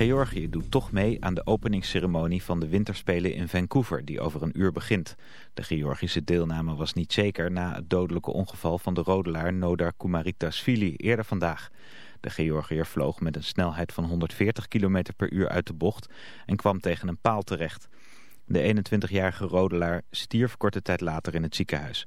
Georgië doet toch mee aan de openingsceremonie van de winterspelen in Vancouver, die over een uur begint. De Georgische deelname was niet zeker na het dodelijke ongeval van de rodelaar Nodar Kumaritasvili eerder vandaag. De Georgiër vloog met een snelheid van 140 km per uur uit de bocht en kwam tegen een paal terecht. De 21-jarige rodelaar stierf korte tijd later in het ziekenhuis.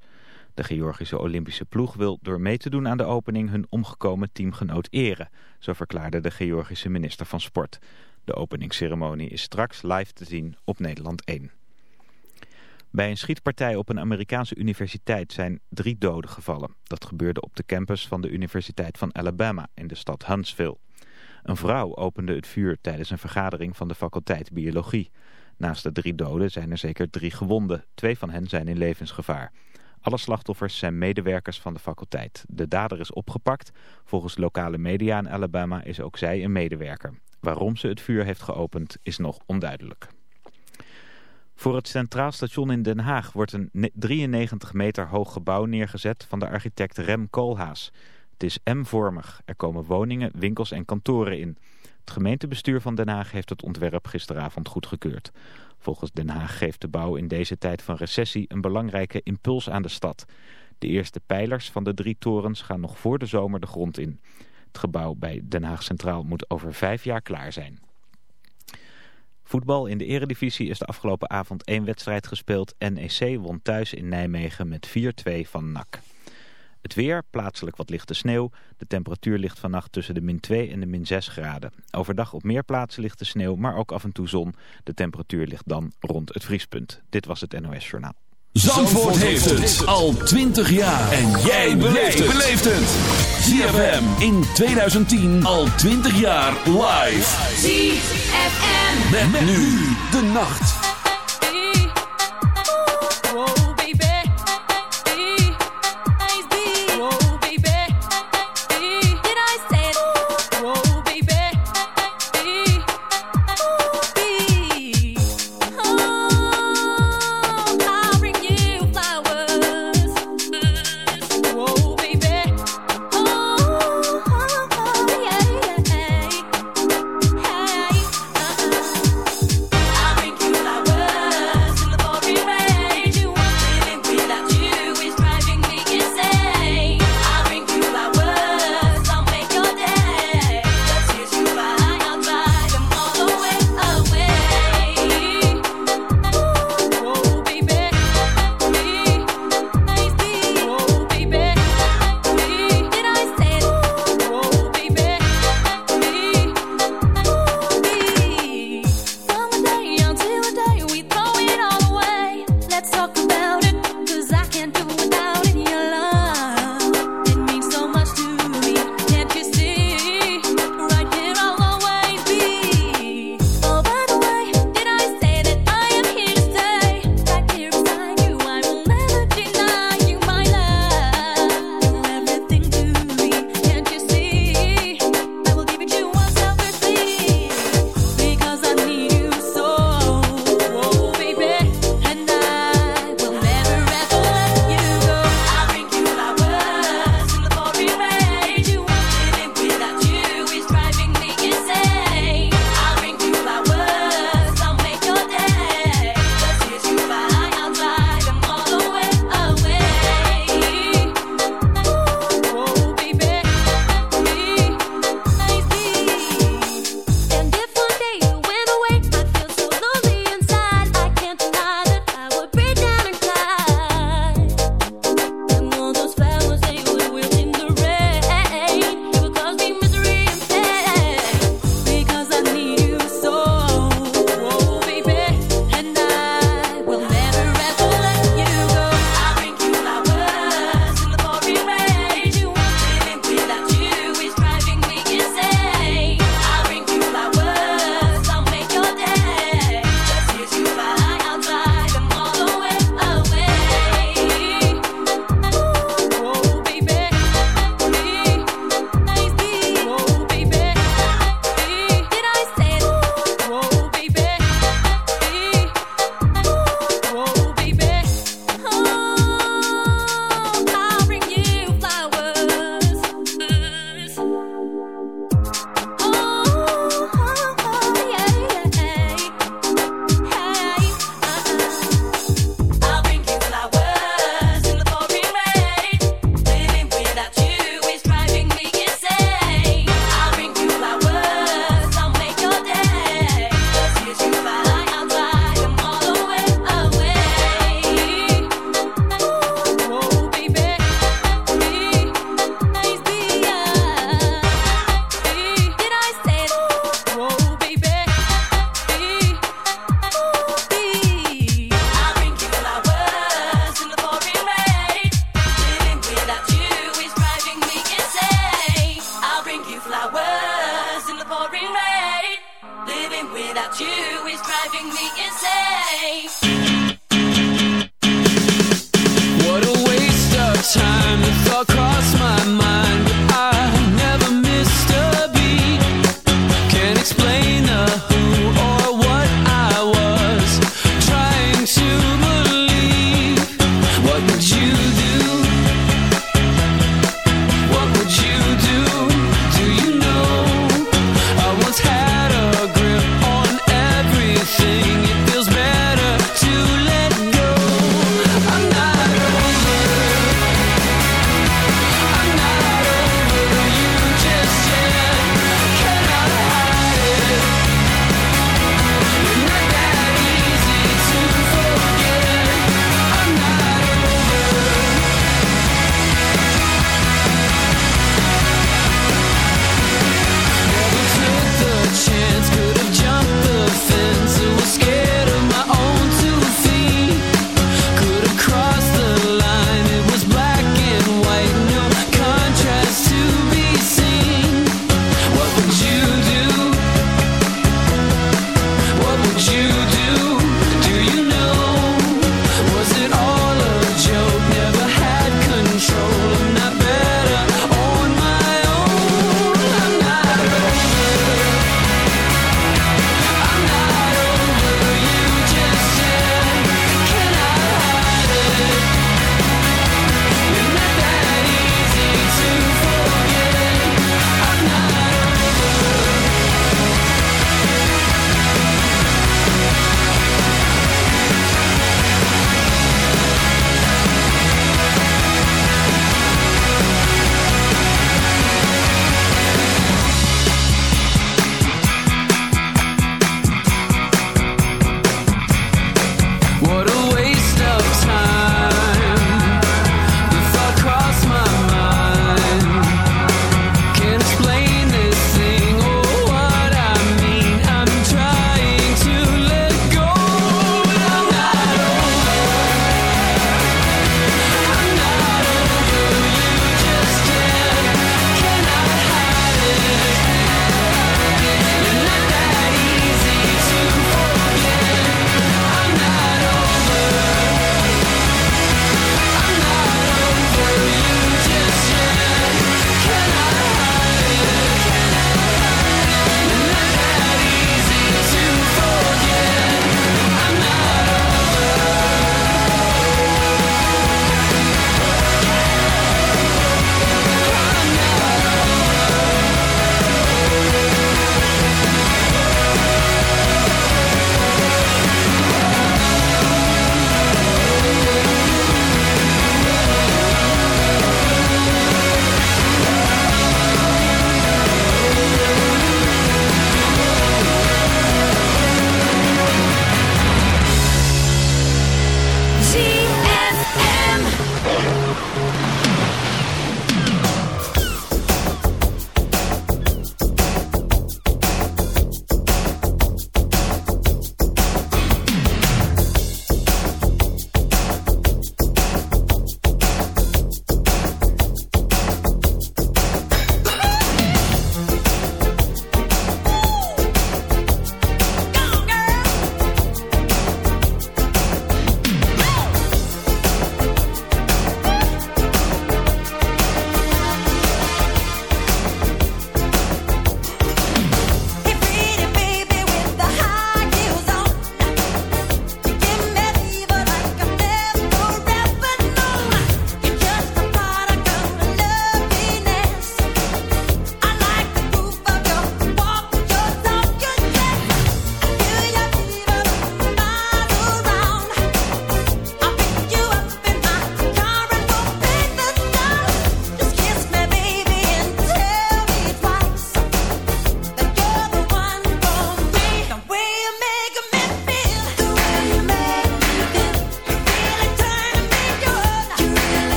De Georgische Olympische ploeg wil door mee te doen aan de opening hun omgekomen teamgenoot eren, zo verklaarde de Georgische minister van Sport. De openingsceremonie is straks live te zien op Nederland 1. Bij een schietpartij op een Amerikaanse universiteit zijn drie doden gevallen. Dat gebeurde op de campus van de Universiteit van Alabama in de stad Huntsville. Een vrouw opende het vuur tijdens een vergadering van de faculteit Biologie. Naast de drie doden zijn er zeker drie gewonden. Twee van hen zijn in levensgevaar. Alle slachtoffers zijn medewerkers van de faculteit. De dader is opgepakt. Volgens lokale media in Alabama is ook zij een medewerker. Waarom ze het vuur heeft geopend is nog onduidelijk. Voor het Centraal Station in Den Haag wordt een 93 meter hoog gebouw neergezet van de architect Rem Koolhaas. Het is M-vormig. Er komen woningen, winkels en kantoren in. Het gemeentebestuur van Den Haag heeft het ontwerp gisteravond goedgekeurd. Volgens Den Haag geeft de bouw in deze tijd van recessie een belangrijke impuls aan de stad. De eerste pijlers van de drie torens gaan nog voor de zomer de grond in. Het gebouw bij Den Haag Centraal moet over vijf jaar klaar zijn. Voetbal in de eredivisie is de afgelopen avond één wedstrijd gespeeld. NEC won thuis in Nijmegen met 4-2 van NAC. Het weer, plaatselijk wat lichte sneeuw. De temperatuur ligt vannacht tussen de min 2 en de min 6 graden. Overdag op meer plaatsen ligt de sneeuw, maar ook af en toe zon. De temperatuur ligt dan rond het vriespunt. Dit was het NOS Journaal. Zandvoort heeft het al 20 jaar. En jij beleeft het. ZFM in 2010 al 20 jaar live. ZFM. Met, nu de nacht.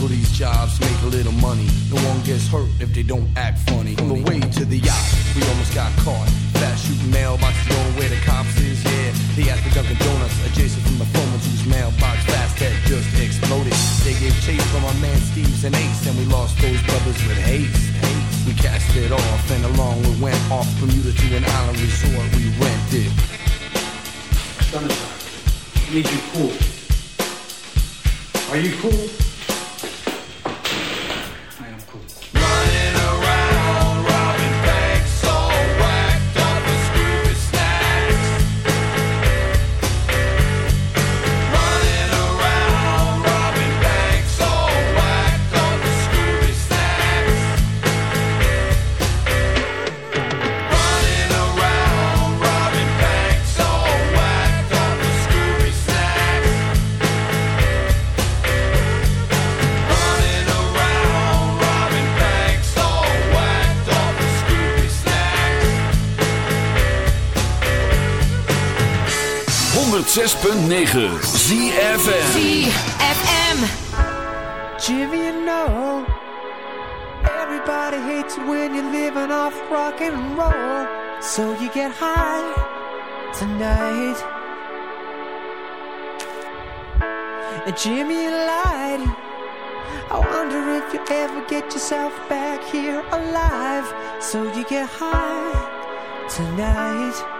for these jobs, make a little money. No one gets hurt if they don't act funny. On the way to the yacht, we almost got caught. Fast shooting mailboxes going where the cops is, yeah. They asked for Dunkin' Donuts adjacent from the phone whose mailbox fast had just exploded. They gave chase from our man Steve's and Ace, and we lost those brothers with haste. We cast it off, and along we went off from Bermuda to an island resort. We rented. Summertime, need you cool. Are you cool? 106.9 ZFM ZFM Jimmy, you know Everybody hates you when you're living off rock and roll. So you get high tonight. And Jimmy lied. I wonder if you ever get yourself back here alive. So you get high tonight.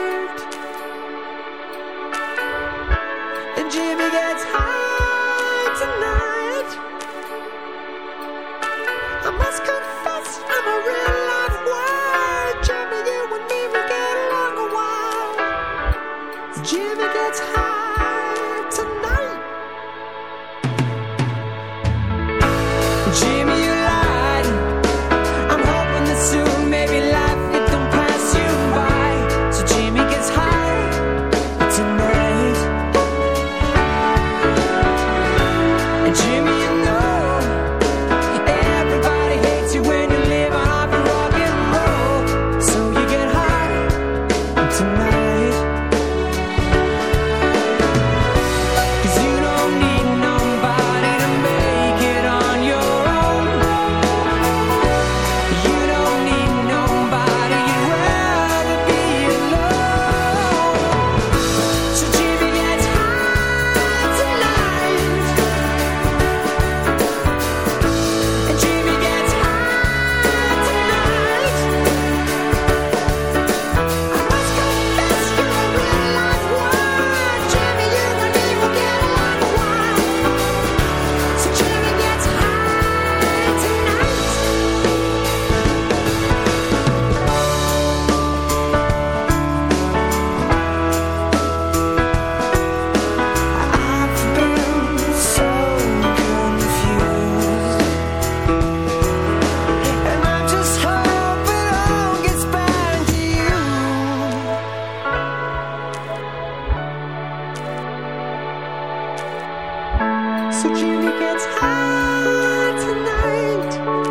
So Jimmy gets high tonight.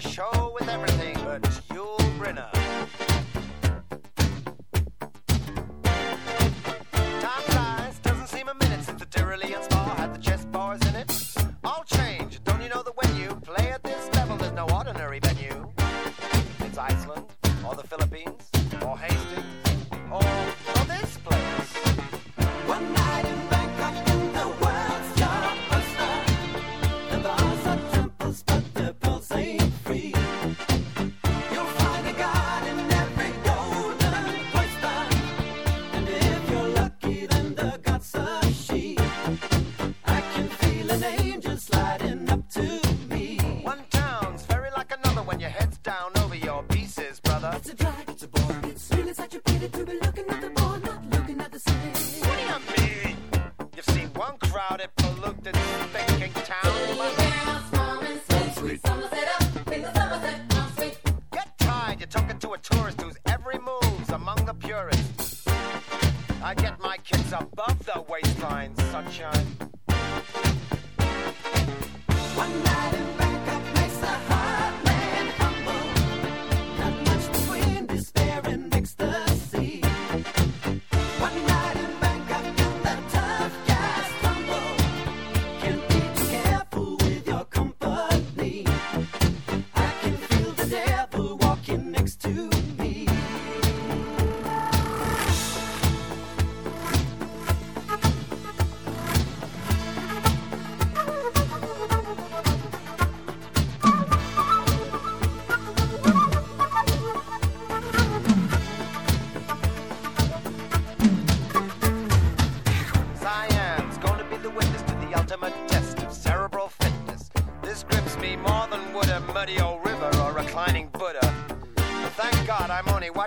the show.